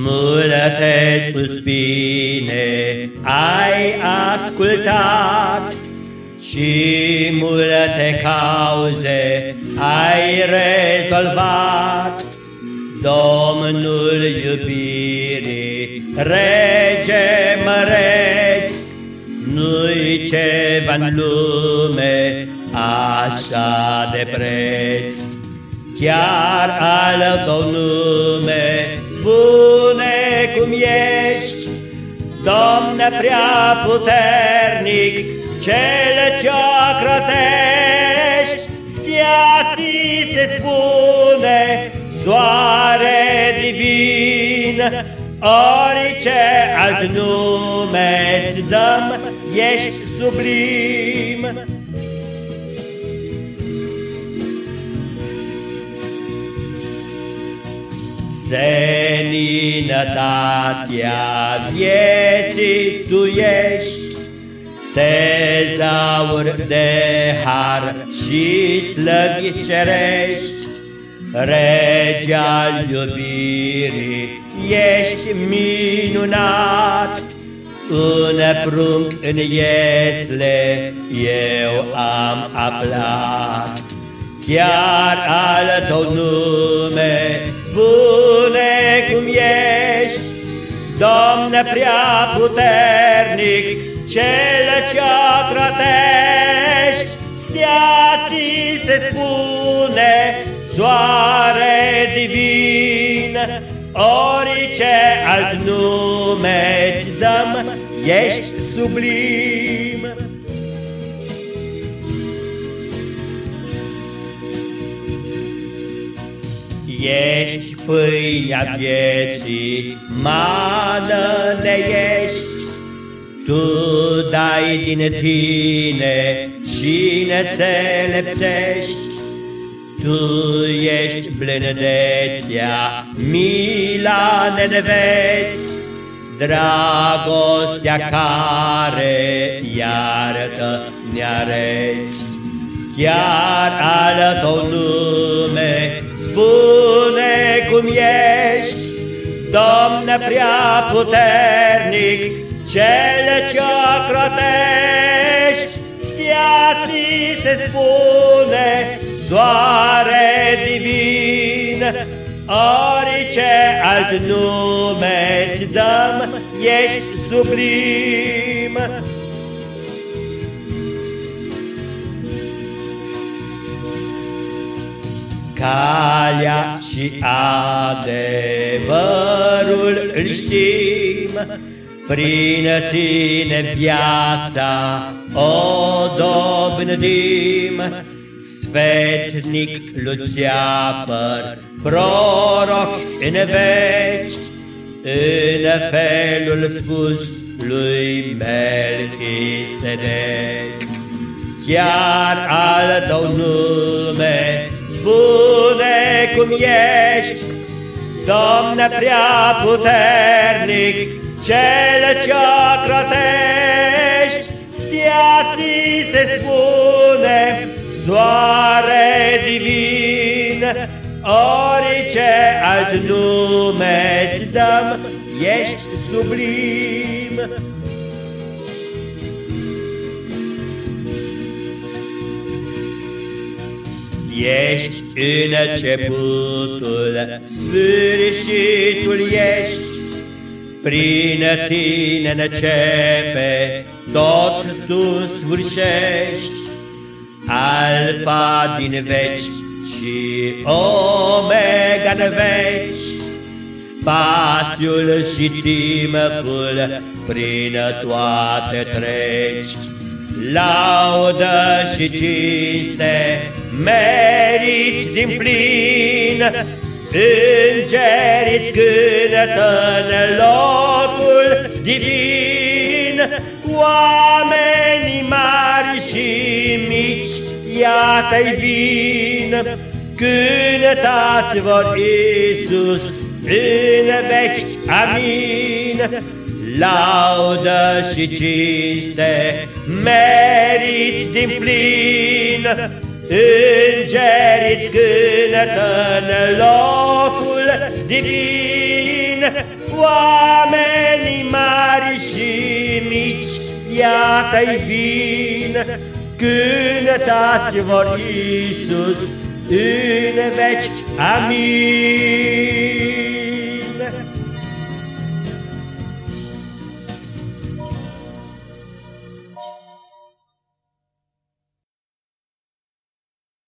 Multe suspine ai ascultat Și multe cauze ai rezolvat. Domnul iubirii, rege măreț Nu-i ceva în lume așa de preț. Chiar al tău nume prea puternic, cel ce-o crătești, Stia ți se spune, soare divin, Orice alt nume-ți dăm, ești sublim. Seninătatea vieții tu ești, Tezaur de har și slăvi cerești, Rege al iubirii, ești minunat, În prunc în iesle eu am aflat. Chiar al tău nume spune cum ești, Doamne prea puternic, cel ce crătești, Stea ți se spune, soare divin, Orice alt nume-ți dăm, ești sublim. Ești pâinea vieții, mană ne ești, Tu dai din tine și ne țelepțești, Tu ești blândețea, mila ne neveți, Dragostea care iartă ne-areți. Chiar al tău Doamne prea puternic, cel ce crotești, stia ți se spune, soare divin, orice alt nume-ți dăm, ești sublim. Calea și adevărul îl știm, Prin tine viața o dobândim, Svetnic Luceafăr, proroc în veci, În felul spus lui Melchisedec. Chiar al tău nume spune cum ești, Doamne prea puternic, cel ce crotești, stia ți se spune, soare divin, orice alt nume-ți dăm, ești sublim. Ești începutul, sfârșitul ești, Prin tine începe, tot tu sfârșești, Alfa din veci și Omega în veci, Spațiul și timpul prin toate treci. Laudă și cinste meriți din plin, Îngerii-ți cântă în locul divin, Oamenii mari și mici, iată-i vin, Cântați vor Iisus în veci, amin. Laudă și cinste meriți din plin, Îngerii-ți cântă în locul divin, Oamenii mari și mici, iată-i vin, Cântați vor Iisus în veci. Amin.